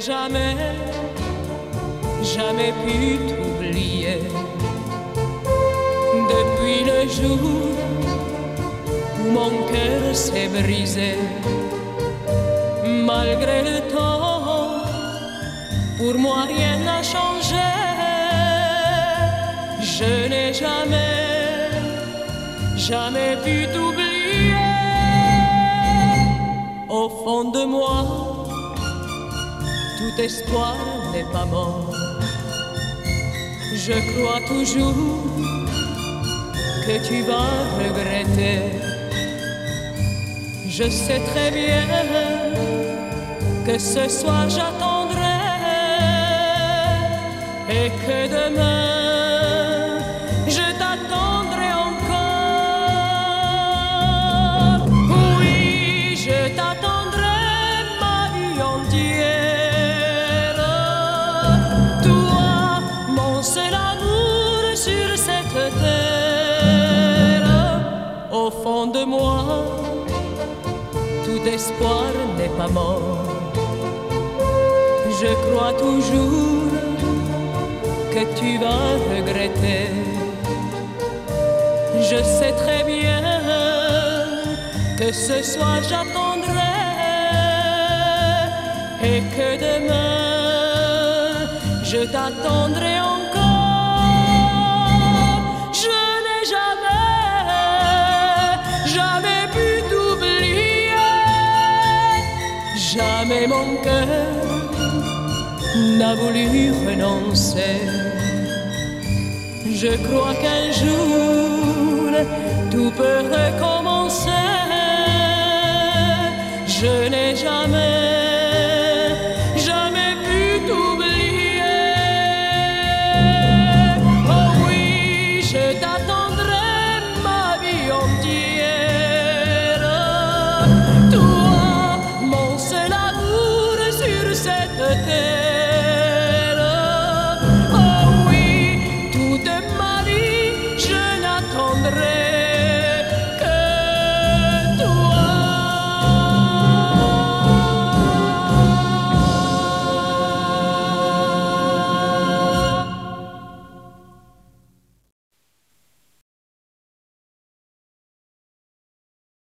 jamais, jamais pu t'oublier. Depuis le jour où mon cœur s'est brisé, malgré le temps, pour moi rien n'a changé. Je n'ai jamais, jamais pu t'oublier. Au fond de moi, tout espoir n'est pas mort. Je crois toujours que tu vas regretter. Je sais très bien que ce soir j'attendrai et que demain de moi, tout espoir n'est pas mort. Je crois toujours que tu vas regretter. Je sais très bien que ce soir j'attendrai et que demain je t'attendrai encore. Jamais mon cœur n'a voulu renoncer. Je crois qu'un jour tout peut recommencer. Je n'ai jamais cette terre.